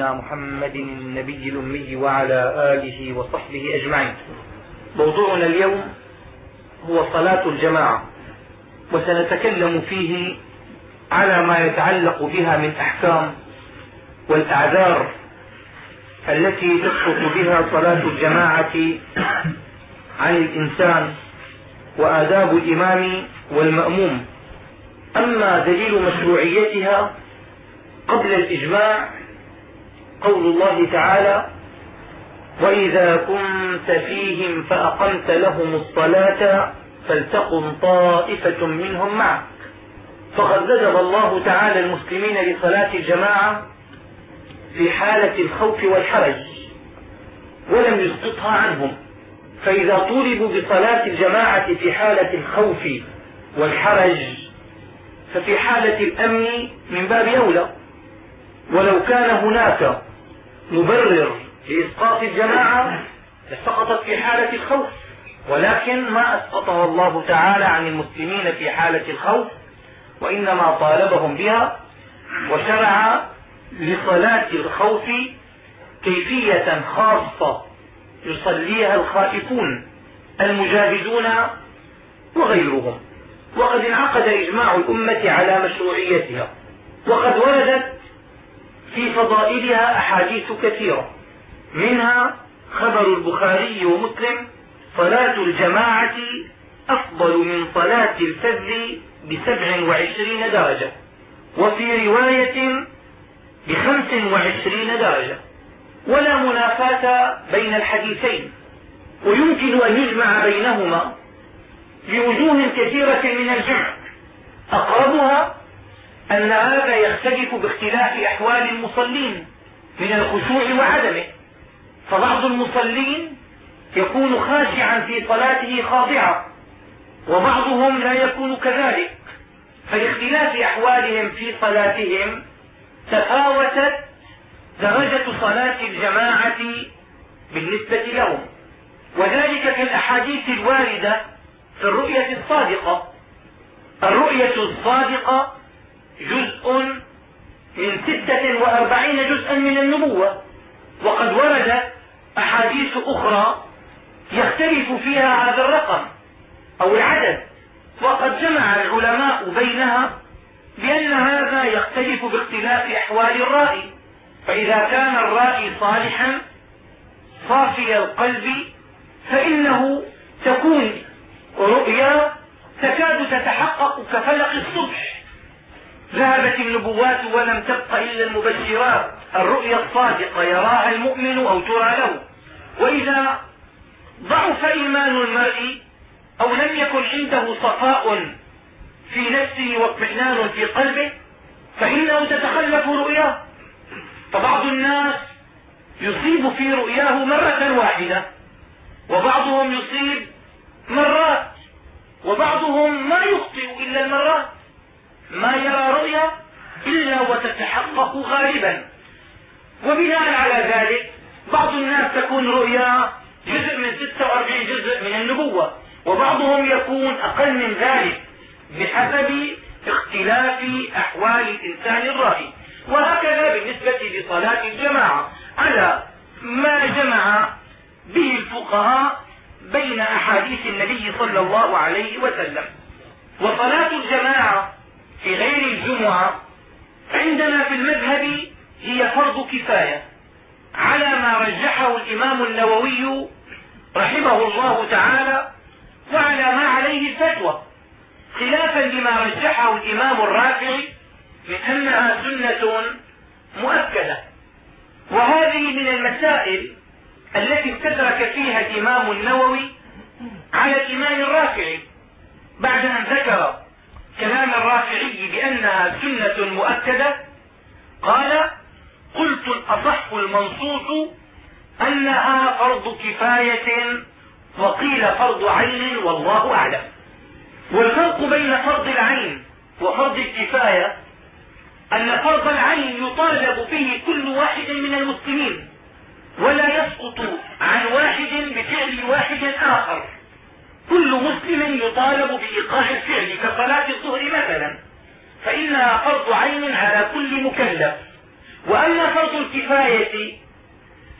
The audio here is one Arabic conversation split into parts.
محمد النبي الأمي وعلى آله وصحبه أجمعين. موضوعنا اليوم هو صلاة الجماعة وسنتكلم فيه على ما يتعلق بها من أحكام والأعذار التي تسقط بها صلاة الجماعة عن الإنسان وآداب الإمام والمأموم. أما دليل مشروعيتها قبل الإجماع قول الله تعالى وإذا كنت فيهم فأقمت لهم الصلاة فلتقم طائفة منهم معك. فقد ندب الله تعالى المسلمين لصلاة الجماعة في حالة الخوف والحرج ولم يسقطها عنهم. فإذا طولبوا بصلاة الجماعة في حالة الخوف والحرج ففي حالة الأمن من باب أولى. ولو كان هناك مبرر لإسقاط الجماعة لسقطت في حالة الخوف ولكن ما أسقطها الله تعالى عن المسلمين في حالة الخوف وإنما طالبهم بها وشرع لصلاة الخوف كيفية خاصة يصليها الخائفون المجاهدون وغيرهم. وقد انعقد إجماع الأمة على مشروعيتها وقد وردت في فضائلها أحاديث كثيرة. منها خبر البخاري ومسلم صلاة الجماعة أفضل من صلاة الفذ بسبع وعشرين درجة. وفي رواية بخمس وعشرين درجة. ولا منافاة بين الحديثين. ويمكن أن يجمع بينهما بوجوه كثيرة من الجمع. أقربها أن هذا يختلف باختلاف أحوال المصلين من الخشوع وعدمه. فبعض المصلين يكون خاشعا في صلاته خاضعا وبعضهم لا يكون كذلك. فلاختلاف أحوالهم في صلاتهم تفاوتت درجة صلاة الجماعة بالنسبة لهم. وذلك كالأحاديث الواردة في الرؤية الصادقة. الرؤية الصادقة جزء من ستة وأربعين جزءا من النبوة. وقد ورد أحاديث أخرى يختلف فيها هذا الرقم أو العدد. وقد جمع العلماء بينها بأن هذا يختلف باختلاف أحوال الرائي فإذا كان الرائي صالحا صافي القلب فإنه تكون رؤيا تكاد تتحقق كفلق الصبح. ذهبت النبوات ولم تبق إلا المبشرات. الرؤيا الصادقة يراها المؤمن أو ترى له. وإذا ضعف إيمان المرء أو لم يكن عنده صفاء في نفسه واطمئنان في قلبه فإنه تتخلف رؤياه. فبعض الناس يصيب في رؤياه مرة واحدة وبعضهم يصيب مرات وبعضهم ما يخطئ إلا المرات. ما يرى رؤيا إلا وتتحقق غالبا. وبناء على ذلك بعض الناس تكون رؤيا جزء من 46 جزء من النبوة وبعضهم يكون أقل من ذلك بحسب اختلاف أحوال الإنسان الرائي وهكذا بالنسبة لصلاة الجماعة. على ما جمع به الفقهاء بين أحاديث النبي صلى الله عليه وسلم. وصلاة الجماعة في غير الجمعة عندنا في المذهب هي فرض كفاية على ما رجحه الإمام النووي رحمه الله تعالى وعلى ما عليه الفتوى خلافا لما رجحه الإمام الرافعي من أنها سنة مؤكدة. وهذه من المسائل التي استدرك فيها الإمام النووي على الإمام الرافعي بعد أن ذكر كلام الرافعي بأنها سنة مؤكدة قال قلت الأصح المنصوص أنها فرض كفاية وقيل فرض عين والله أعلم. والفرق بين فرض العين وفرض الكفاية أن فرض العين يطالب به كل واحد من المسلمين ولا يسقط عن واحد بفعل واحد آخر. كل مسلم يطالب بإيقاع الفعل كصلاة الظهر مثلا فإنها فرض عين على كل مكلف. وأما فرض الكفاية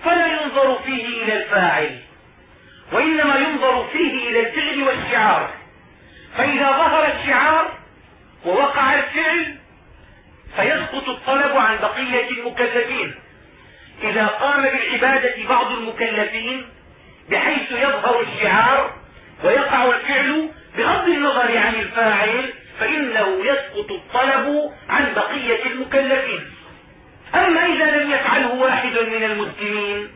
فلا ينظر فيه إلى الفاعل وإنما ينظر فيه إلى الفعل والشعار. فإذا ظهر الشعار ووقع الفعل فيسقط الطلب عن بقية المكلفين. إذا قام بالعبادة بعض المكلفين بحيث يظهر الشعار ويقع الفعل بغض النظر عن الفاعل فإنه يسقط الطلب عن بقية المكلفين. أما إذا لم يفعله واحد من المسلمين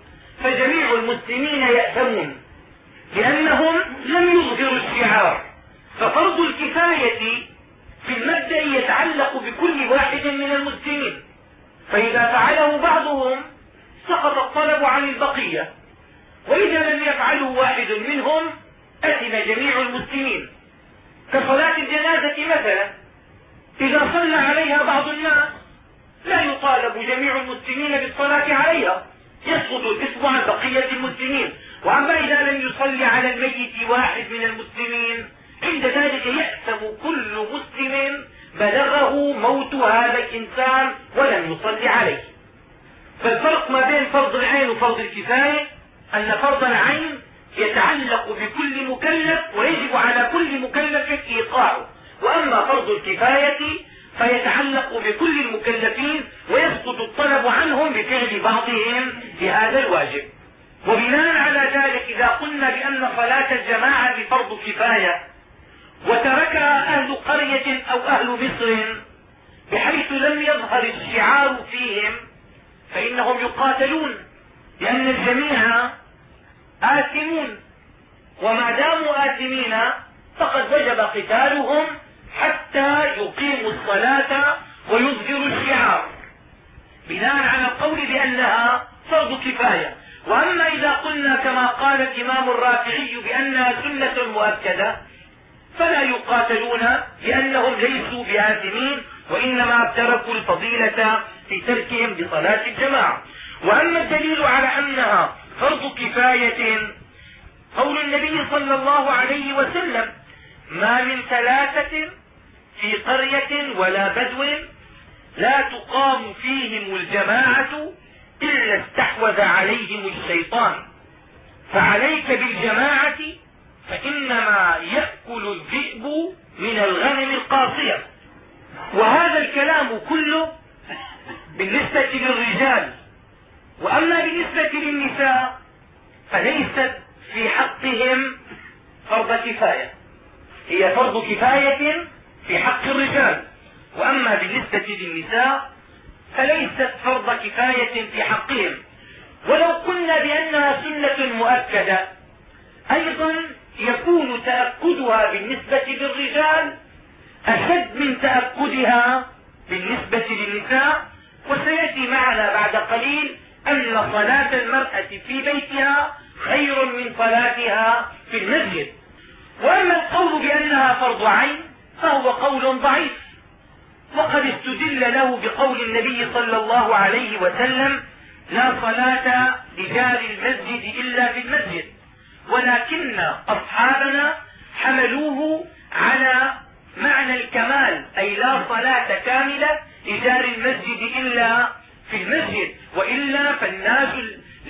فجميع المسلمين يأثمون لأنهم لم يظهروا الشعار. ففرض الكفاية في المبدأ يتعلق بكل واحد من المسلمين. فإذا فعله بعضهم سقط الطلب عن البقية. وإذا لم يفعله واحد منهم أثم جميع المسلمين كصلاة الجنازة مثلا. إذا صلى عليها بعض الناس لا يطالب جميع المسلمين بالصلاة عليها. يسقط الإسم عن بقية المسلمين. وأما إذا لم يصلي على الميت واحد من المسلمين عند ذلك يأثم كل مسلم بلغه موت هذا الإنسان ولم يصلي عليه. فالفرق ما بين فرض العين وفرض الكفاية أن فرض العين يتعلق بكل مكلف ويجب على كل مكلف إيقاعه وأما فرض الكفاية فيتعلق بكل المكلفين ويسقط الطلب عنهم بفعل بعضهم بهذا الواجب. وبناء على ذلك إذا قلنا بأن صلاة الجماعة فرض كفاية وتركها أهل قرية أو أهل مصر بحيث لم يظهر الشعار فيهم فإنهم يقاتلون لأن الجميع آثمون وما داموا آثمين فقد وجب قتالهم حتى يقيموا الصلاة ويظهروا الشعار. بناء على القول بأنها فرض كفاية. وأما إذا قلنا كما قال الإمام الرافعي بأنها سنة مؤكدة فلا يقاتلون لأنهم ليسوا بآثمين وإنما تركوا الفضيلة في تركهم بصلاة الجماعة. وأما الدليل على أنها فرض كفاية قول النبي صلى الله عليه وسلم ما من ثلاثة في قرية ولا بدو لا تقام فيهم الجماعة إلا استحوذ عليهم الشيطان. فعليك بالجماعة فإنما يأكل الذئب من الغنم القاصية. وهذا الكلام كله بالنسبة للرجال. وأما بالنسبة للنساء فليست في حقهم فرض كفاية. هي فرض كفاية في حق الرجال. وأما بالنسبة للنساء فليست فرض كفاية في حقهم. ولو قلنا بأنها سنة مؤكدة أيضا يكون تأكدها بالنسبة للرجال أشد من تأكدها بالنسبة للنساء وسيأتي معنا بعد قليل أن صلاة المرأة في بيتها خير من صلاتها في المسجد. وأما القول بأنها فرض عين فهو قول ضعيف. وقد استدل له بقول النبي صلى الله عليه وسلم لا صلاة لجار المسجد إلا في المسجد ولكن أصحابنا حملوه على معنى الكمال أي لا صلاة كاملة لجار المسجد إلا في المسجد وإلا فالناس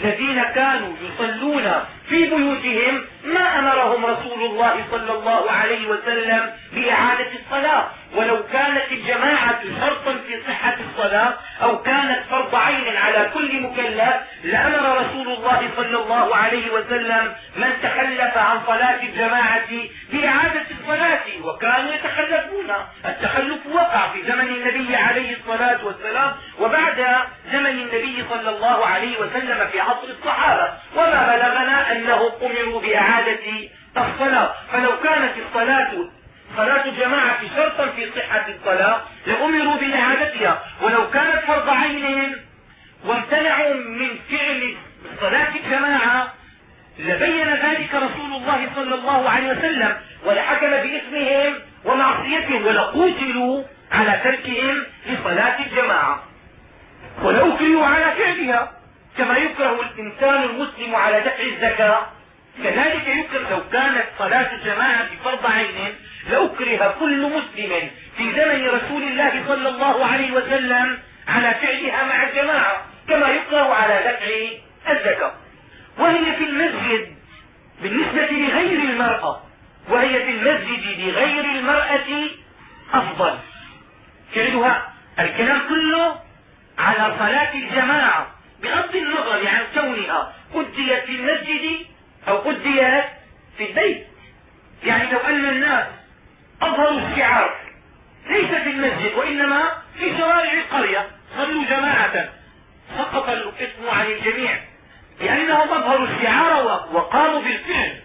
الذين كانوا يصلون في بيوتهم ما أمرهم رسول الله صلى الله عليه وسلم بإعادة الصلاة. ولو كانت الجماعة شرطا في صحة الصلاة أو كانت فرض عين على كل مكلف لأمر رسول الله صلى الله عليه وسلم من تخلف عن صلاة الجماعة بإعادة الصلاة وكانوا يتخلفون. التخلف وقع في زمن النبي عليه الصلاة والسلام وبعد زمن النبي صلى الله عليه وسلم في عصر الصحابة. وما بلغنا أنهم أمروا بإعادة الصلاة. فلو كانت الصلاة صلاة الجماعة شرطا في صحة الصلاة لأمروا بإعادتها. ولو كانت فرض عين وامتنعوا من فعل صلاة الجماعة لبين ذلك رسول الله صلى الله عليه وسلم ولحكم باسمهم ومعصيتهم ولقوتلوا على تركهم لصلاة الجماعة. ولأكرهوا على فعلها كما يكره الإنسان المسلم على دفع الزكاة. كذلك يكره لو كانت صلاة الجماعة فرض عين لأكره كل مسلم في زمن رسول الله صلى الله عليه وسلم على فعلها مع الجماعة كما يكره على دفع الزكاة. وهي في المسجد بالنسبة لغير المرأة وهي في المسجد لغير المرأة أفضل. فعلها الكلام كله على صلاة الجماعة بغض النظر عن كونها أديت في المسجد أو أديت في البيت. يعني لو أن الناس أظهروا الشعار ليس في المسجد وإنما في شوارع القرية صلوا جماعة سقط الاسم عن الجميع. لأنهم أظهروا الشعار وقاموا بالفعل.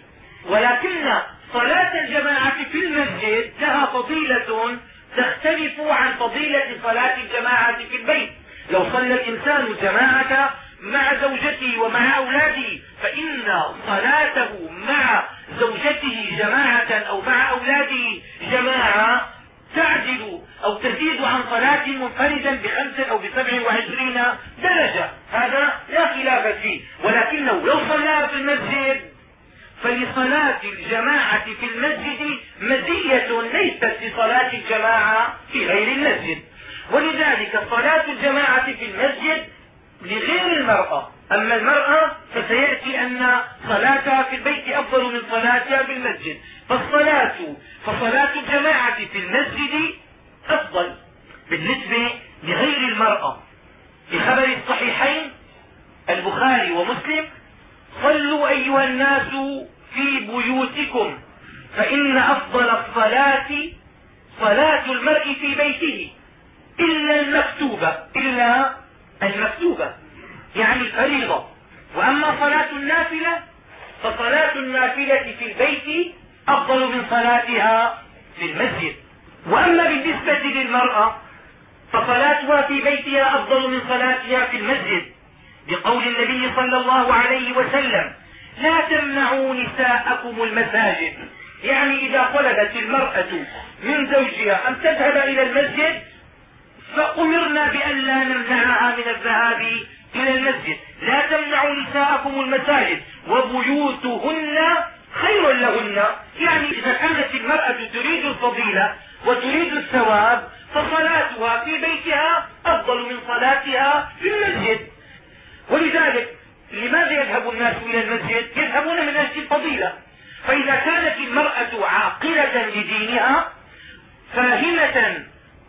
ولكن صلاة الجماعة في المسجد لها فضيلة تختلف عن فضيلة صلاة الجماعة في البيت. لو صلى الإنسان جماعة مع زوجته ومع أولاده فإن صلاته مع زوجته جماعة أو مع أولاده جماعة تعدل أو تزيد عن صلاة منفردا بخمس أو بسبع وعشرين درجة. هذا لا خلاف فيه. ولكنه لو صلى في المسجد فلصلاة الجماعة في المسجد مزية ليست لصلاة الجماعة في غير المسجد. ولذلك صلاة الجماعة في المسجد لغير المرأة أما المرأة فسيأتي أن صلاتها في البيت أفضل من صلاتها في المسجد فالصلاة فصلاة الجماعة في المسجد أفضل بالنسبة لغير المرأة. في خبر الصحيحين البخاري ومسلم صلوا أيها الناس في بيوتكم فإن أفضل الصلاة صلاة المرء في بيته إلا المكتوبة إلا المكتوبة. يعني الفريضة. وأما صلاة النافلة فصلاة النافلة في البيت أفضل من صلاتها في المسجد. وأما بالنسبة للمرأة فصلاتها في بيتها أفضل من صلاتها في المسجد. بقول النبي صلى الله عليه وسلم لا تمنعوا نساءكم المساجد. يعني إذا طلبت المرأة من زوجها أن تذهب إلى المسجد فأمرنا بأن لا نمنعها من الذهاب إلى المسجد. لا تمنعوا نساءكم المساجد. وبيوتهن خير لهن. يعني إذا كانت المرأة تريد الفضيلة وتريد الثواب فصلاتها في بيتها أفضل من صلاتها في المسجد. ولذلك لماذا يذهب الناس إلى المسجد؟ يذهبون من أجل الفضيلة. فإذا كانت المرأة عاقلة لدينها فاهمة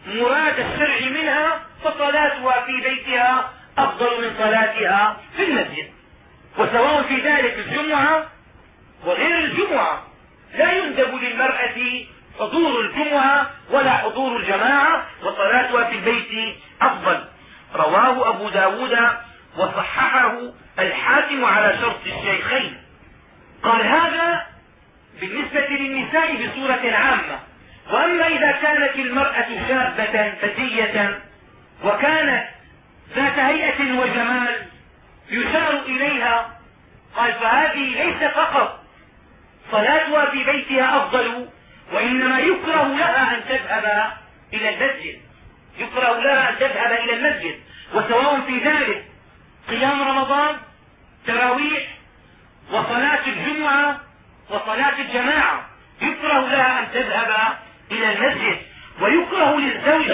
مراد الشرع منها فصلاتها في بيتها أفضل من صلاتها في المسجد. وسواء في ذلك الجمعة وغير الجمعة لا يندب للمرأة حضور الجمعة ولا حضور الجماعة وصلاتها في البيت أفضل. رواه أبو ب داود وصححه الحاكم على شرط الشيخين. قال هذا بالنسبة للنساء بصورة عامة. وأما إذا كانت المرأة شابة فتية وكانت ذات هيئة وجمال يشار إليها. قال فهذه ليس فقط صلاتها في بيتها أفضل وإنما يكره لها أن تذهب إلى المسجد. يكره لها أن تذهب إلى المسجد وسواء في ذلك قيام رمضان تراويح وصلاة الجمعة وصلاة الجماعة يكره لها أن تذهب إلى المسجد ويكره للزوج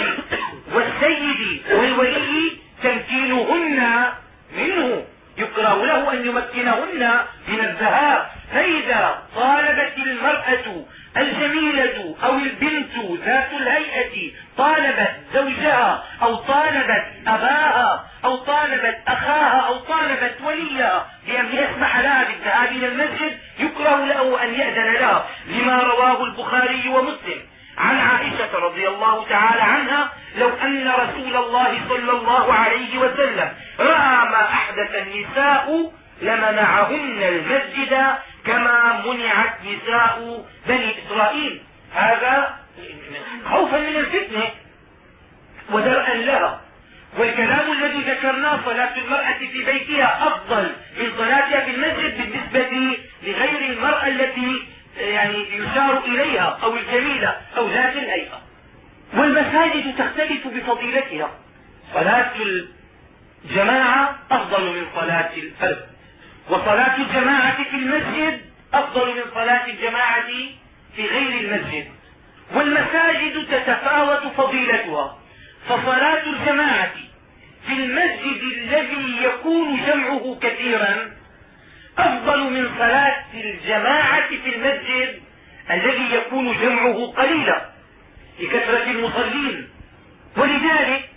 والسيد والولي تمكينهن منه يكره له أن يمكنهن من الذهاب. فإذا طالبت المرأة الجميلة أو البنت ذات الهيئة طالبت زوجها أو طالبت أباها أو طالبت أخاها أو طالبت وليها بأن يسمح لها بالذهاب إلى المسجد يكره له أن يأذن لها لما رواه البخاري ومسلم. عن عائشة رضي الله تعالى عنها لو أن رسول الله صلى الله عليه وسلم رأى ما أحدث النساء لمنعهن المسجد كما منعت نساء بني إسرائيل. هذا خوفا من الفتنة ودرءا لها. والكلام الذي ذكرناه صلاة المرأة في بيتها أفضل من صلاتها في المسجد بالنسبة لغير المرأة التي يعني يشار إليها أو الجميلة أو ذات الهيئة. والمساجد تختلف بفضيلتها. صلاة الجماعة أفضل من صلاة الفرد. وصلاة الجماعة في المسجد أفضل من صلاة الجماعة في غير المسجد. والمساجد تتفاوت فضيلتها. فصلاة الجماعة في المسجد الذي يكون جمعه كثيرا أفضل من صلاة الجماعة في المسجد الذي يكون جمعه قليلا لكثرة المصلين. ولذلك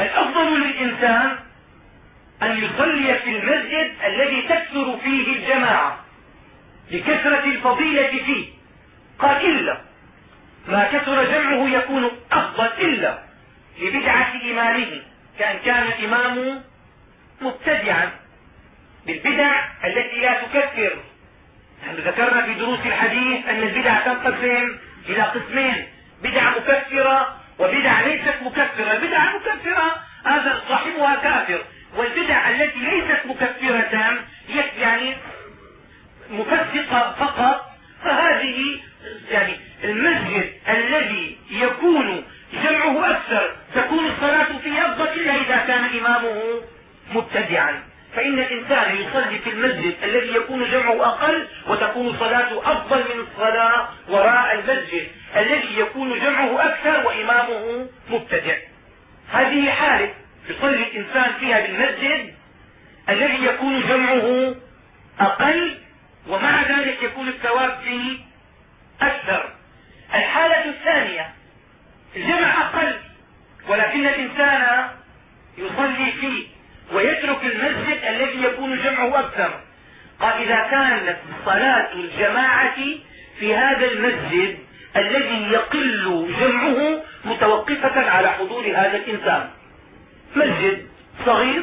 الأفضل للإنسان أن يصلي في المسجد الذي تكثر فيه الجماعة لكثرة الفضيلة فيه. قال إلا ما كثر جمعه يكون أفضل إلا لبدعة إمامه كأن كان الإمام مبتدعا. بالبدع التي لا تكفر. نحن ذكرنا في دروس الحديث أن البدع تنقسم إلى قسمين بدع مكفرة وبدع ليست مكفرة. البدع المكفرة هذا صاحبها كافر والبدع التي ليست مكفرة يعني مفسقة فقط. فهذه يعني المسجد الذي يكون جمعه أكثر تكون الصلاة فيه أفضل إلا إذا كان إمامه مبتدعا. فإن الإنسان يصلي في المسجد الذي يكون جمعه أقل وتكون صلاته أفضل من الصلاة وراء المسجد الذي يكون جمعه أكثر وإمامه مبتدع. هذه حالة يصلي الإنسان فيها بالمسجد الذي يكون جمعه أقل ومع ذلك يكون الثواب فيه أكثر. الحالة الثانية الجمع أقل ولكن الإنسان يصلي فيه ويترك المسجد الذي يكون جمعه أكثر. قال إذا كانت صلاة الجماعة في هذا المسجد الذي يقل جمعه متوقفة على حضور هذا الإنسان. مسجد صغير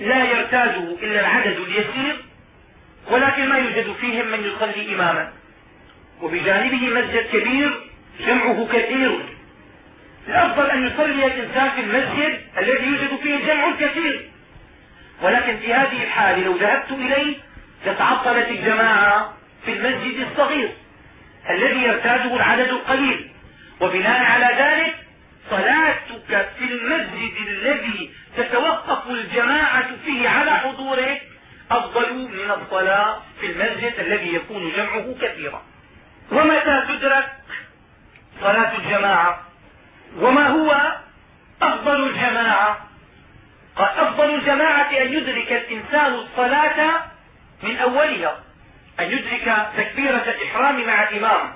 لا يرتاجه إلا العدد اليسير ولكن ما يوجد فيهم من يصلي إماما. وبجانبه مسجد كبير جمعه كثير. الأفضل أن يصلي الإنسان في المسجد الذي يوجد فيه الجمع الكثير ولكن في هذه الحال لو ذهبت إليه لتعطلت الجماعة في المسجد الصغير الذي يرتاجه العدد القليل. وبناء على ذلك صلاتك في المسجد الذي تتوقف الجماعة فيه على حضورك أفضل من الصلاة في المسجد الذي يكون جمعه كثيرا. ومتى تدرك صلاة الجماعة؟ وما هو أفضل الجماعة؟ قال أفضل الجماعة أن يدرك الإنسان الصلاة من أولها أن يدرك تكبيرة الإحرام مع الإمام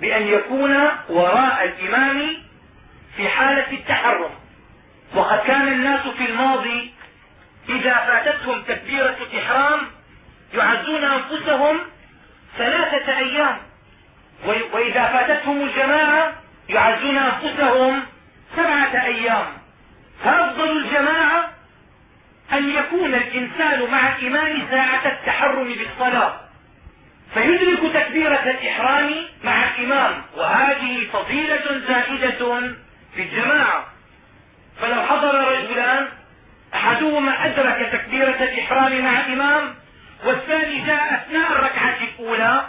بأن يكون وراء الإمام في حالة التحرم. وقد كان الناس في الماضي إذا فاتتهم تكبيرة الإحرام يعزون أنفسهم ثلاثة أيام. وإذا فاتتهم الجماعة يعزون أنفسهم سبعة أيام. فأفضل الجماعة أن يكون الإنسان مع الإمام ساعة التحرم بالصلاة. فيدرك تكبيرة الإحرام مع الإمام وهذه فضيلة زائدة في الجماعة. فلو حضر رجلان أحدهما أدرك تكبيرة الإحرام مع الإمام والثاني جاء أثناء الركعة الأولى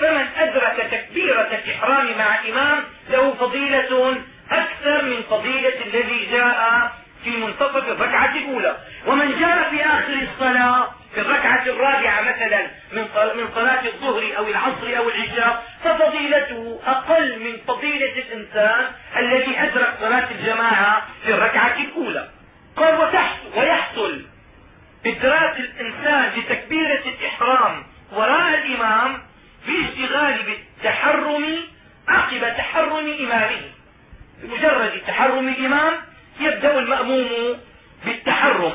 فمن أدرك تكبيرة الإحرام مع الإمام له فضيلة أكثر من فضيلة الذي جاء في منتصف الركعة الأولى. ومن جاء في آخر الصلاة في الركعة الرابعة مثلا من صلاة الظهر أو العصر أو العشاء ففضيلته أقل من فضيلة الإنسان الذي أدرك صلاة الجماعة في الركعة الأولى. قال ويحصل إدراك الإنسان لتكبيرة الإحرام وراء الإمام في اشتغال بالتحرم عقب تحرم إمامه. بمجرد تحرم الإمام يبدأ المأموم بالتحرم.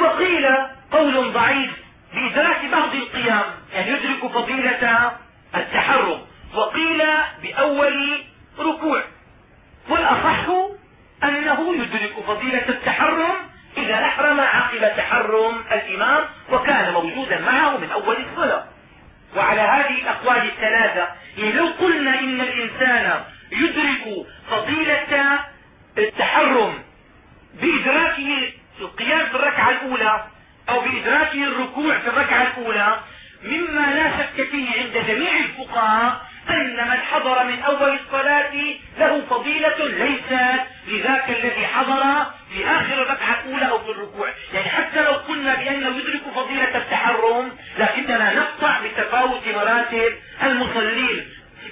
وقيل قول ضعيف بإدراك بعض القيام يعني يدرك فضيلة التحرم. وقيل بأول ركوع. والأصح أنه يدرك فضيلة التحرم إذا أحرم عقب تحرم الإمام وكان موجودا معه من أول الصلاة. وعلى هذه الأقوال الثلاثة يعني لو قلنا إن الإنسان يدرك فضيلة التحرم بإدراكه القيام في الركعة الأولى أو بإدراكه الركوع في الركعة الأولى مما لا شك فيه عند جميع الفقهاء أن من حضر من أول الصلاة له فضيلة ليست لذاك الذي حضر في آخر الركعة الأولى أو في الركوع. يعني حتى لو قلنا بأنه يدرك فضيلة التحرم لكننا نقطع بتفاوت مراتب المصلين.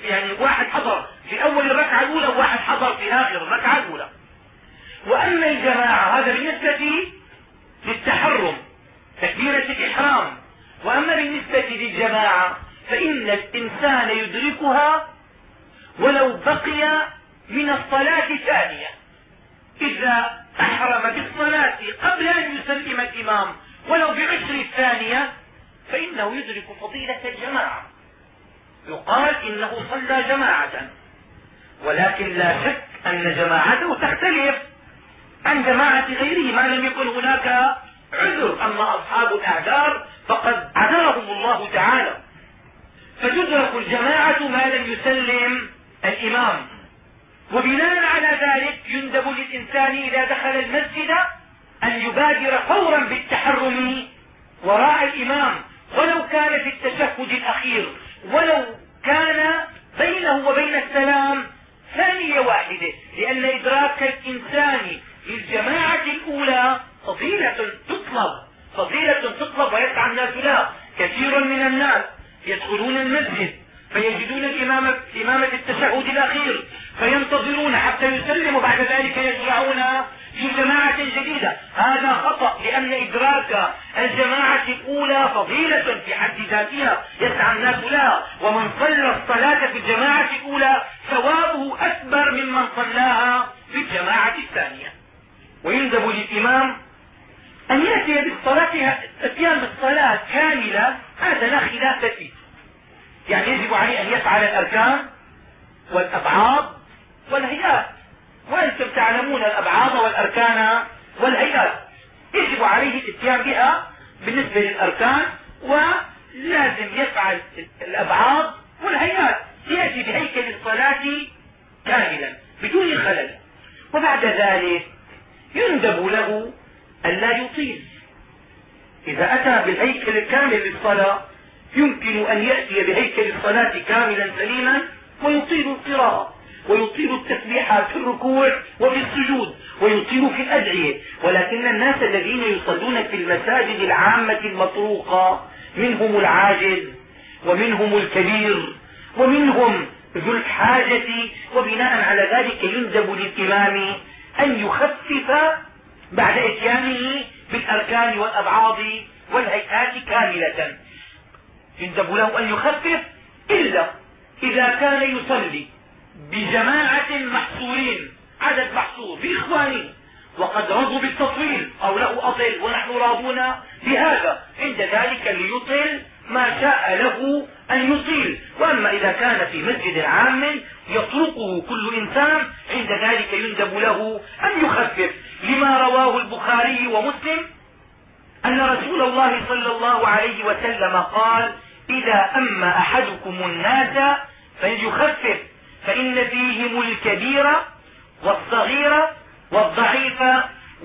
يعني واحد حضر في أول الركعة الأولى وواحد حضر في آخر الركعة الأولى. وأما الجماعة هذا بالنسبة للتحرم تكبيرة الإحرام. وأما بالنسبة للجماعة فإن الإنسان يدركها ولو بقي من الصلاة ثانية. إذا أحرم بالصلاة قبل أن يسلم الإمام ولو بعشر الثانية فإنه يدرك فضيلة الجماعة. يقال إنه صلى جماعة. ولكن لا شك أن جماعته تختلف عن جماعة غيره ما لم يكن هناك عذر. أما أصحاب الأعذار فقد عذرهم الله تعالى. فتدرك الجماعة ما لم يسلم الإمام. وبناء على ذلك يندب للإنسان إذا دخل المسجد أن يبادر فورا بالتحرم وراء الإمام. ولو كان في التشهد الأخير ولو كان بينه وبين السلام ثانية واحدة لأن إدراك الإنسان للجماعة الأولى فضيلة تطلب فضيلة تطلب ويسعى الناس لها. كثير من الناس يدخلون المسجد فيجدون الإمام الإمام في التشهد الأخير فينتظرون حتى يسلموا بعد ذلك يشرعون في جماعة جديدة. هذا خطأ لأن إدراك الجماعة الأولى فضيلة في حد ذاتها يسعى الناس لها ومن صلى الصلاة في الجماعة الأولى ثوابه أكبر ممن صلاها في الجماعة الثانية. ويندب للإمام أن يأتي بالصلاة أتيان بالصلاة كاملة هذا لا خلاف فيه. يعني يجب عليه أن يفعل الأركان والأبعاد والهيئات. وأنتم تعلمون الأبعاد والأركان والهيئات يجب عليه الاتيان بها بالنسبة للأركان ولازم يفعل الأبعاد والهيئات يأتي بهيكل الصلاة كاملا بدون خلل. وبعد ذلك يندب له أن لا يطيل. إذا أتى بالهيكل الكامل للصلاة يمكن أن يأتي بهيكل الصلاة كاملا سليما ويطيل القراءة. ويطيل التسبيحات في الركوع وفي السجود ويطيل في الأدعية. ولكن الناس الذين يصلون في المساجد العامة المطروقة منهم العاجز ومنهم الكبير ومنهم ذو الحاجة وبناء على ذلك يندب للإمام أن يخفف بعد إتيانه بالأركان والأبعاض والهيئات كاملة. يندب له أن يخفف إلا إذا كان يصلي. بجماعة محصورين عدد محصور بإخوانه وقد رضوا بالتطويل أو له أطل ونحن راضون بهذا. عند ذلك ليطل ما شاء له أن يطيل. وأما إذا كان في مسجد عام يطرقه كل إنسان عند ذلك يندب له أن يخفف. لما رواه البخاري ومسلم أن رسول الله صلى الله عليه وسلم قال إذا أما أحدكم الناس فليخفف فإن فيهم الكبير والصغير والضعيف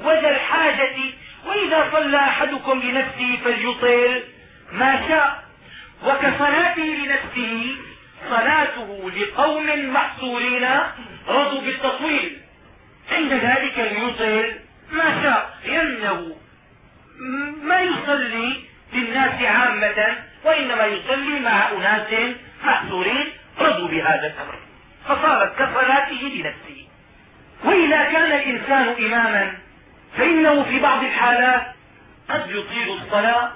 وذا الحاجة وإذا صلى أحدكم لنفسه فليطل ما شاء وكصلاته لنفسه صلاته لقوم محصورين رضوا بالتطويل. عند ذلك ليطل ما شاء لأنه ما يصلي للناس عامة وإنما يصلي مع أناس محصورين رضوا بهذا الأمر. فصارت كصلاته لنفسه. وإذا كان الإنسان إماما فإنه في بعض الحالات قد يطيل الصلاة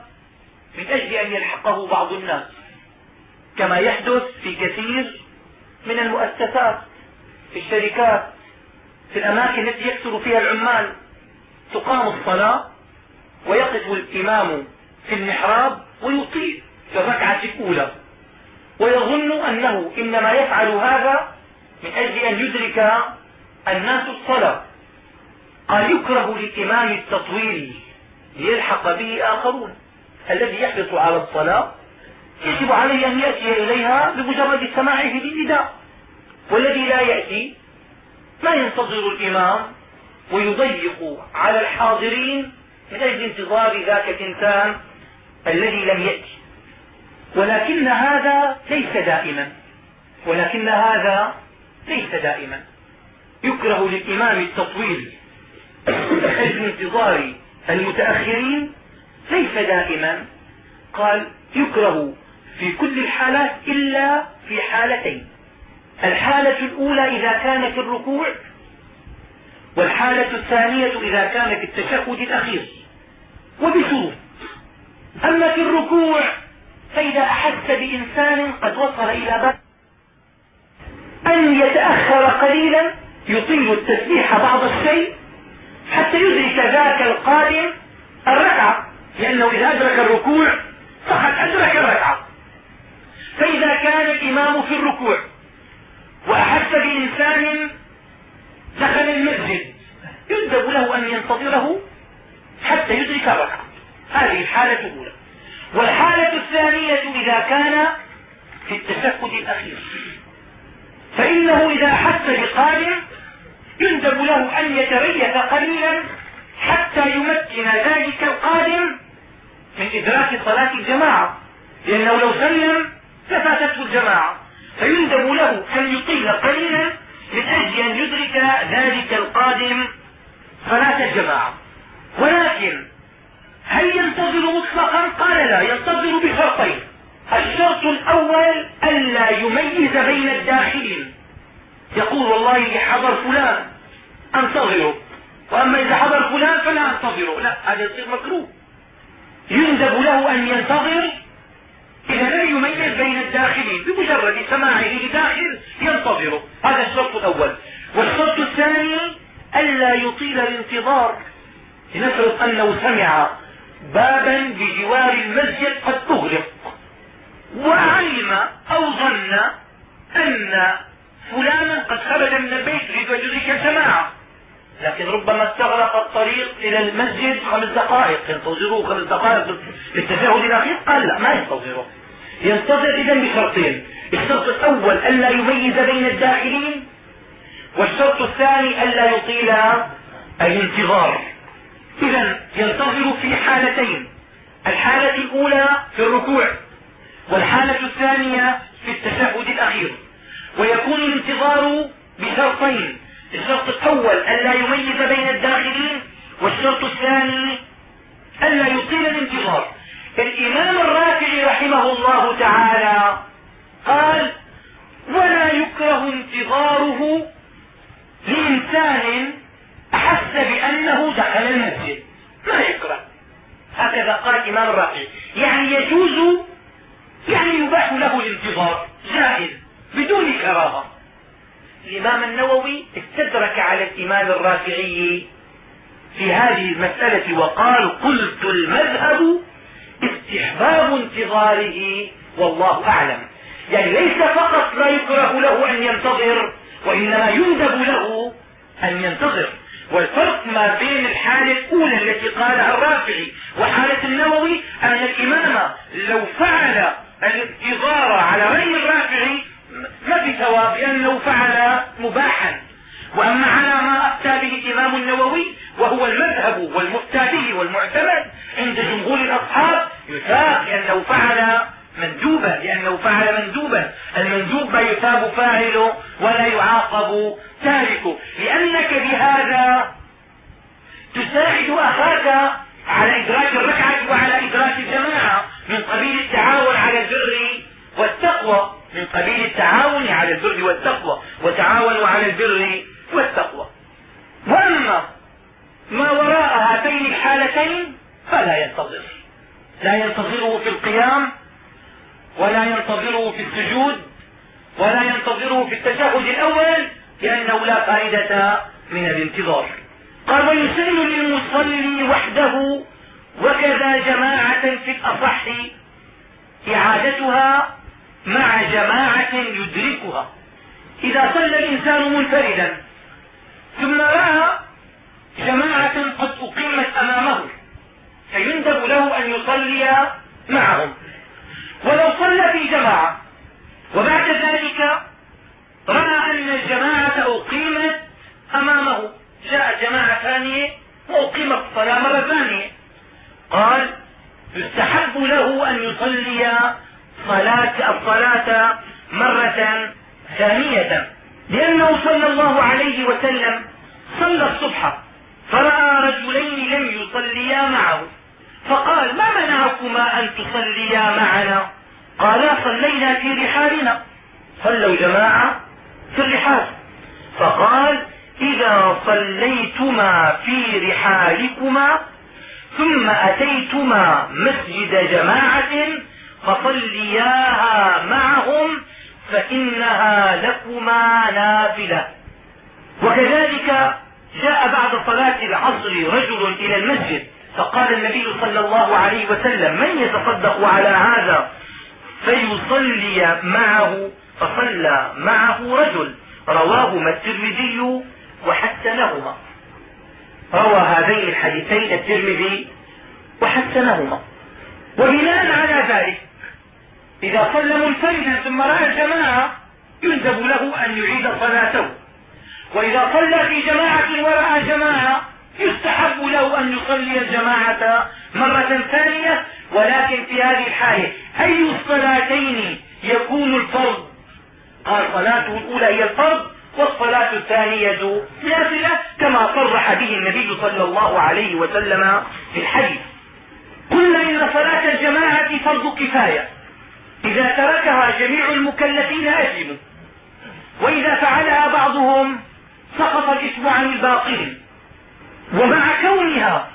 من أجل أن يلحقه بعض الناس كما يحدث في كثير من المؤسسات في الشركات في الأماكن التي يكثر فيها العمال. تقام الصلاة ويقف الإمام في المحراب ويطيل في الركعة الأولى. ويظن أنه إنما يفعل هذا من أجل أن يدرك الناس الصلاة. قال يكره للإمام التطويل ليلحق به آخرون. الذي يحرص على الصلاة يجب عليه أن يأتي إليها بمجرد سماعه للنداء والذي لا يأتي ما ينتظر الإمام ويضيق على الحاضرين من أجل انتظار ذاك الإنسان الذي لم يأتي. ولكن هذا ليس دائما. ولكن هذا ليس دائما. يكره للإمام التطويل أجل انتظار المتأخرين. ليس دائما. قال يكره في كل الحالات إلا في حالتين. الحالة الأولى إذا كان في الركوع والحالة الثانية إذا كان في التشهد الأخير. وبشروط. أما الركوع فإذا أحس بإنسان قد وصل إلى باب أن يتأخر قليلا يطيل التسبيح بعض الشيء حتى يدرك ذاك القادم الركعة لأنه إذا أدرك الركوع فقد أدرك الركعة. فإذا كان الإمام في الركوع وأحس بإنسان دخل المسجد يندب له أن ينتظره حتى يدرك الركعة. هذه الحالة الأولى. والحالة الثانية إذا كان في التشهد الأخير. فإنه إذا أحس بقادم يندب له أن يتريث قليلا حتى يمكن ذلك القادم من إدراك صلاة الجماعة لأنه لو سلم لفاتته الجماعة. فيندب له أن يطيل قليلا من أجل أن يدرك ذلك القادم صلاة الجماعة. ولكن هل ينتظر مطلقا؟ قال لا ينتظر بشرطين. الشرط الأول ألا يميز بين الداخلين. يقول والله حضر فلان أنتظره. وأما إذا حضر فلان فلا أنتظره. لا هذا يصير مكروه. يندب له أن ينتظر. إذا لم يميز بين الداخلين بمجرد سماعه لداخل ينتظره. هذا الشرط الأول. والشرط الثاني ألا يطيل الانتظار. لنفرض أنه سمع بابا بجوار المسجد قد أغلق. وعلم أو ظن أن فلانا قد خرج من البيت يريد ان يدرك الجماعه لكن ربما استغرق الطريق إلى المسجد خمس دقائق. ينتظره خمس دقائق للتشهد الأخير. قال لا ما ينتظره ينتظر اذا بشرطين الشرط الأول الا يميز بين الداخلين والشرط الثاني الا يطيل الانتظار. اذا ينتظر في حالتين. الحالة الأولى في الركوع. والحالة الثانية في التشهد الأخير ويكون الانتظار بشرطين الشرط الأول الا يميز بين الداخلين والشرط الثاني الا يطيل الانتظار. الإمام الرافعي رحمه الله تعالى قال ولا يكره انتظاره لإنسان أحس بأنه دخل المسجد. ما يكره؟ هكذا قال الإمام الرافعي. يعني يجوز يعني يباح له الانتظار جائز بدون كراهة. الإمام النووي استدرك على الإمام الرافعي في هذه المسألة وقال قلت المذهب استحباب انتظاره والله أعلم. يعني ليس فقط لا يكره له أن ينتظر وإنما يندب له أن ينتظر. والفرق ما بين الحالة الأولى التي قالها الرافعي وحالة النووي أن الإمام لو فعل الانتظار على رأي الرافعي ما في ثواب لأنه فعل مباحا. وأما على ما أفتى به الإمام النووي وهو المذهب والمفتى والمعتمد عند جمهور الأصحاب يثاب لأنه فعل مندوبا لأنه فعل مندوبا. المندوب ما يثاب فاعله ولا يعاقب تاركه. لأنك بهذا تساعد أخاك على إدراك الركعة وعلى إدراك الجماعة. من قبيل التعاون على البر والتقوى. من قبيل التعاون على البر والتقوى. وتعاونوا على البر والتقوى. وأما ما وراء هاتين الحالتين فلا ينتظر. لا ينتظره في القيام ولا ينتظره في السجود ولا ينتظره في التشهد الأول لأنه لا فائدة من الانتظار. قال ويسن للمصلي وحده جماعة في الأصح إعادتها مع جماعة يدركها. إذا صلى الإنسان منفردا ثم رأى جماعة قد أقيمت أمامه فيندب له أن يصلي معهم. ولو صلى في جماعة وبعد ذلك رأى أن الجماعة أقيمت أمامه. جاء جماعة ثانية وأقيمت الصلاة مرة ثانية قال يستحب له أن يصلي صلاة الصلاة مرة ثانية. لأنه صلى الله عليه وسلم صلى الصبح فرأى رجلين لم يصليا معه. فقال ما منعكما أن تصليا معنا؟ قالا صلينا في رحالنا. صلوا جماعة في الرحال. فقال إذا صليتما في رحالكما ثم أتيتما مسجد جماعة فصلياها معهم فإنها لكما نافلة. وكذلك جاء بعد صلاة العصر رجل إلى المسجد فقال النبي صلى الله عليه وسلم من يتصدق على هذا؟ فيصلي معه فصلى معه رجل رواهما الترمذي وحسنهما. روى هذين الحديثين الترمذي وحسنهما. وبناء على ذلك إذا صلى منفردا ثم رأى الجماعة يندب له أن يعيد صلاته. وإذا صلى في جماعة ورأى جماعة يستحب له أن يصلي الجماعة مرة ثانية ولكن في هذه الحالة أي الصلاتين يكون الفرض؟ قال صلاته الأولى هي الفرض والصلاة الثانية نافلة كما صرح به النبي صلى الله عليه وسلم في الحديث. قلنا إن صلاة الجماعة فرض كفاية. إذا تركها جميع المكلفين أثموا وإذا فعلها بعضهم سقط الإثم عن الباقين. ومع كونها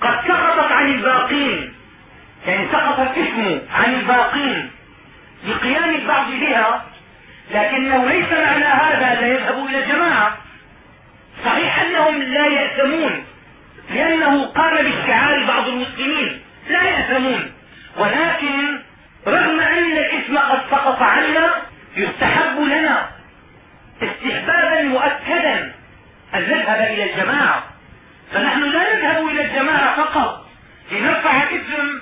قد سقطت عن الباقين يعني سقط الإثم عن الباقين لقيام البعض بها لكنه ليس معنى هذا لا يذهب إلى الجماعة. صحيح أنهم لا يأثمون لأنه قام باشتعال بعض المسلمين لا يأثمون. ولكن رغم أن الإثم قد سقط عنا يستحب لنا استحبابا مؤكدا أن نذهب إلى الجماعة. فنحن لا نذهب إلى الجماعة فقط لنرفع الإثم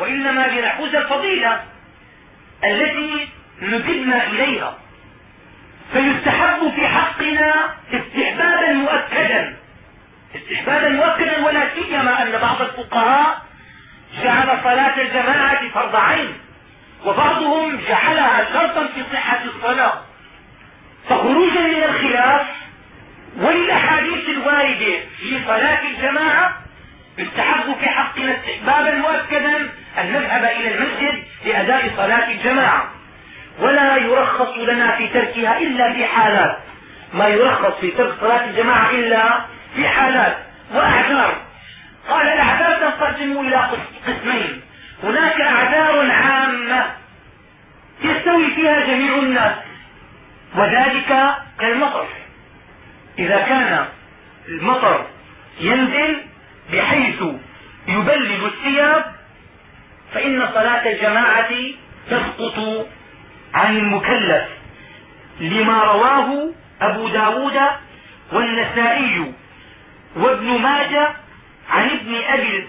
وإنما لنحوز الفضيلة التي ندبنا إليها. فيستحب في حقنا استحبابا مؤكدا. استحبابا مؤكدا ولا سيما أن بعض الفقهاء جعل صلاة الجماعة فرض عين وبعضهم جعلها شرطا في صحة الصلاة. فخروجا من الخلاف وللأحاديث الواردة في صلاة الجماعة يستحب في حقنا استحبابا مؤكدا أن نذهب إلى المسجد لأداء صلاة الجماعة. ولا يرخص لنا في تركها إلا في حالات ما يرخص في ترك صلاة الجماعة إلا في حالات وأعذار. قال الأعذار تنقسم إلى قسمين. هناك أعذار عامة يستوي فيها جميع الناس. وذلك كالمطر. إذا كان المطر ينزل بحيث يبلل الثياب فإن صلاة الجماعة تسقط عن المكلف لما رواه أبو ب داود والنسائي وابن ماجه عن ابن أبي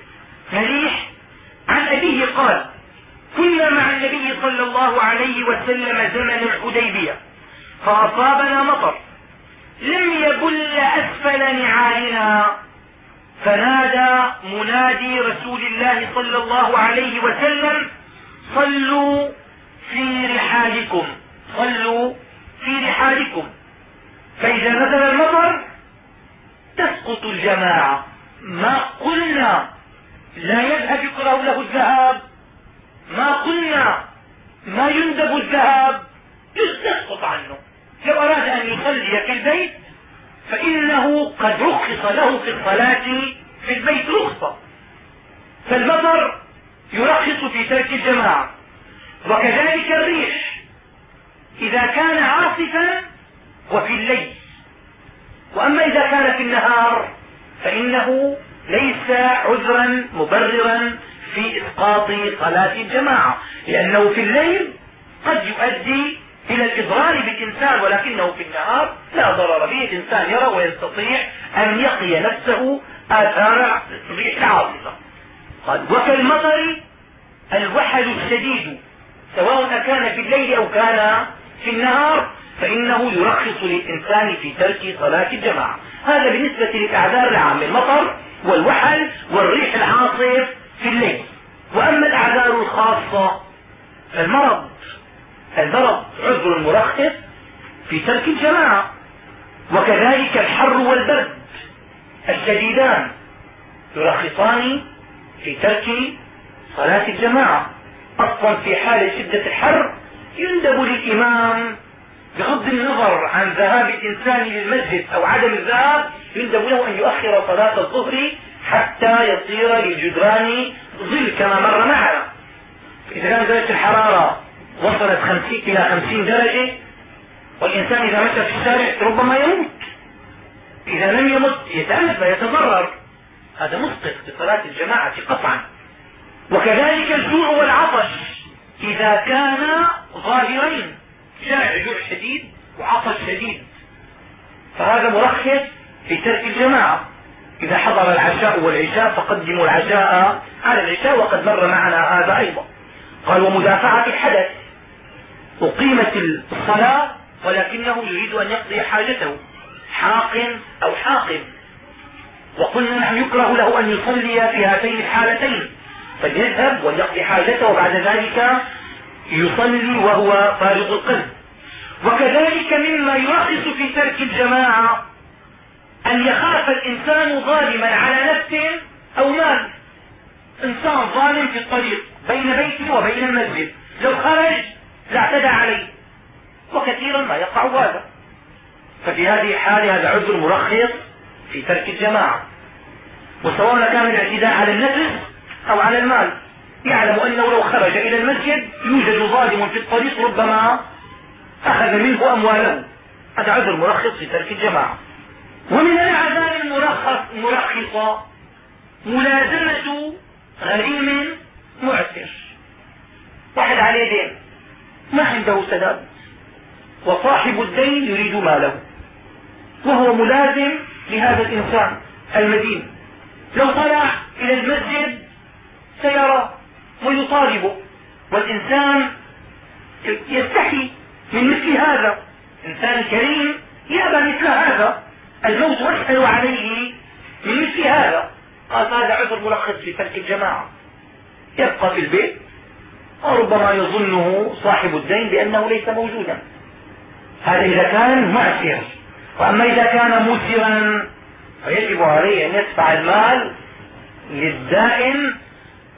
مليح عن أبيه قال كنا مع النبي صلى الله عليه وسلم زمن الحديبية فأصابنا مطر لم يبل أسفل نعالنا فنادى منادي رسول الله صلى الله عليه وسلم صلوا في رحالكم. صلوا في رحالكم. فإذا نزل المطر تسقط الجماعة. ما قلنا لا يذهب يكره له الذهاب. ما قلنا ما يندب الذهاب. يسقط عنه. لو أراد أن يصلي في البيت فإنه قد رخص له في الصلاة في البيت رخصة. فالمطر يرخص في ترك الجماعة. وكذلك الريح. إذا كان عاصفا وفي الليل. وأما إذا كان في النهار فإنه ليس عذرا مبررا في إسقاط صلاة الجماعة. لأنه في الليل قد يؤدي إلى الإضرار بالإنسان ولكنه في النهار لا ضرر به. الإنسان يرى ويستطيع أن يقي نفسه آثار الريح العاصفة. قال وكالمطر الوحل الشديد. سواء كان في الليل أو كان في النهار فإنه يرخص للإنسان في ترك صلاة الجماعة. هذا بالنسبة للأعذار العامة المطر والوحل والريح العاصف في الليل. وأما الأعذار الخاصة فالمرض المرض عذر مرخص في ترك الجماعة. وكذلك الحر والبرد الشديدان يرخصان في ترك صلاة الجماعة. أصلا في حالة شدة الحر يندب للإمام بغض النظر عن ذهاب الإنسان للمسجد أو عدم الذهاب يندب له أن يؤخر صلاة الظهر حتى يصير للجدران ظل كما مر معنا. إذا كانت درجة الحرارة وصلت خمسين إلى خمسين درجة والإنسان إذا مشى في الشارع ربما يموت. إذا لم يمت يتألف ويتضرر هذا مسقط لصلاة الجماعة قطعا. وكذلك الجوع والعطش إذا كان ظاهرين جائع جوع شديد وعطش شديد. فهذا مرخص في ترك الجماعة. إذا حضر العشاء والعشاء فقدموا العشاء على العشاء وقد مر معنا هذا أيضا. قال ومدافعة الحدث أقيمت الصلاة ولكنه يريد أن يقضي حاجته حاق أو حاقب وقلنا نحن يكره له أن يصلي في هاتين الحالتين. فليذهب وليقضي حاجته وبعد ذلك يصلي وهو فارغ القلب. وكذلك مما يرخص في ترك الجماعة أن يخاف الإنسان ظالما على نفسه أو مال. إنسان ظالم في الطريق بين بيته وبين المسجد. لو خرج لاعتدى عليه. وكثيرا ما يقع هذا. ففي هذه الحالة هذا عذر مرخص في ترك الجماعة. وسواء كان الاعتداء على النفس أو على المال. يعلم أنه لو خرج إلى المسجد يوجد ظالم في الطريق ربما أخذ منه أمواله. هذا عذر مرخص في ترك الجماعة. ومن الأعذار المرخص مرخصة ملازمة غريم معسر. واحد عليه دين ما عنده سداد وصاحب الدين يريد ماله. وهو ملازم لهذا الإنسان المدين. لو طلع إلى المسجد سيرى ويطالبه والإنسان يستحي من مثل هذا. إنسان كريم يأبى مثل هذا. الموت اسهل عليه من مثل هذا. قال هذا عذر ملخص في ترك الجماعة؟ يبقى في البيت. وربما يظنه صاحب الدين بأنه ليس موجودا. هذا إذا كان معسر وأما إذا كان مسرا فيجب عليه أن يدفع المال للدائن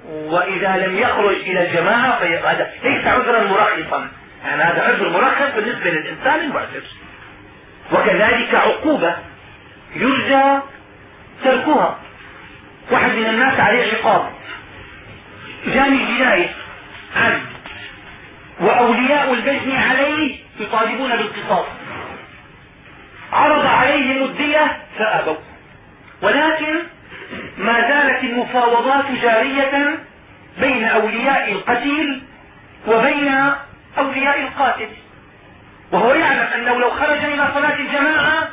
وإذا لم يخرج إلى الجماعة فهذا ليس عذرا مرخصا. يعني هذا عذر مرخص بالنسبة للإنسان المعسر وكذلك عقوبة يرجى تركها. واحد من الناس عليه عقاب. جاني جناية عبد وأولياء البجن عليه يطالبون بالقصاص. عرض عليهم الدية فأبوا. ولكن ما زالت المفاوضات جارية بين أولياء القتيل وبين أولياء القاتل. وهو يعلم أنه لو خرج إلى صلاة الجماعة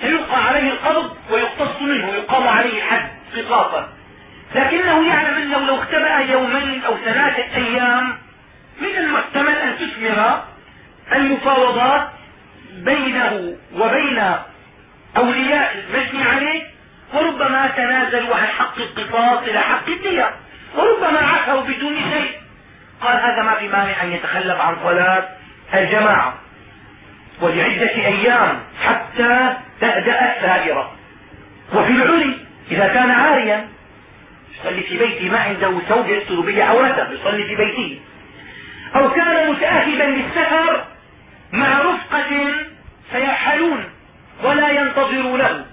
سيلقى عليه القبض ويقتص منه ويقام عليه حد قصاصا لكنه يعلم أنه لو اختبأ يومين أو ثلاثة أيام من المحتمل أن تثمر المفاوضات بينه وبين أولياء المجني عليه وربما تنازلوا عن حق القصاص إلى حق الدية. وربما عفوا بدون شيء. قال هذا ما في مانع أن يتخلف عن صلاة الجماعة. ولعدة أيام حتى تهدأ الثائرة وفي العلي إذا كان عاريا يصلي في بيته ما عنده ثوب يستر به عورته يصلي في بيته. أو كان متأهبا للسفر مع رفقة سيرحلون ولا ينتظرونه.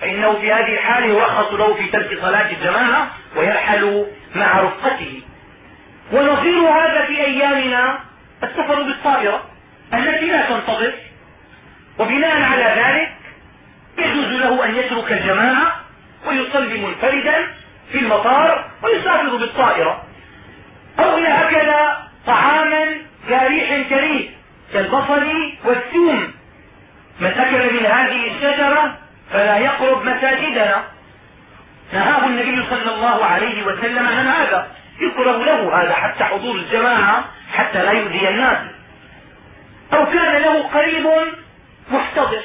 فإنه في هذه الحالة يرخص له في ترك صلاة الجماعة ويرحل مع رفقته. ونظير هذا في أيامنا السفر بالطائرة التي لا تنتظر. وبناء على ذلك يجوز له أن يترك الجماعة ويصلي منفردا في المطار ويسافر بالطائرة. أو إذا أكل طعاما ذا ريح كريه كالبصل والثوم. من أكل من هذه الشجرة فلا يقرب مساجدنا. نهاه النبي صلى الله عليه وسلم عن هذا. يكره له هذا حتى حضور الجماعة حتى لا يؤذي الناس. أو كان له قريب محتضر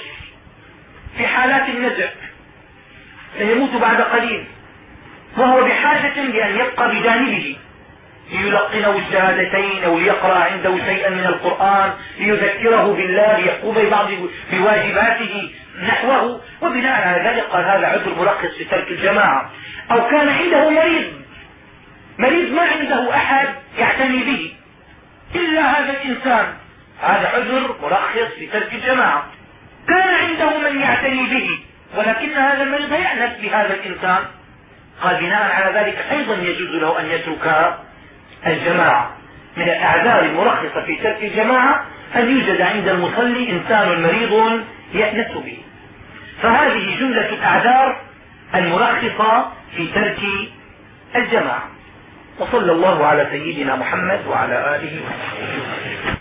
في حالات النزع سيموت بعد قليل. وهو بحاجة لأن يبقى بجانبه. ليلقنه الشهادتين أو ليقرأ عنده شيئا من القرآن ليذكره بالله ليقوم ببعض بواجباته. نحوه وبناء على ذلك قال هذا عذر ملخص في ترك الجماعة. أو كان عنده مريض. مريض ما عنده أحد يعتني به. إلا هذا الإنسان. هذا عذر ملخص في ترك الجماعة. كان عنده من يعتني به. ولكن هذا المريض يأنس بهذا الإنسان. قال بناء على ذلك أيضا يجوز له أن يترك الجماعة. من الأعذار المرخصة في ترك الجماعة أن يوجد عند المصلي إنسان مريض يأنس به. فهذه جملة الأعذار المرخصة في ترك الجماعة. وصلى الله على سيدنا محمد وعلى آله وصحبه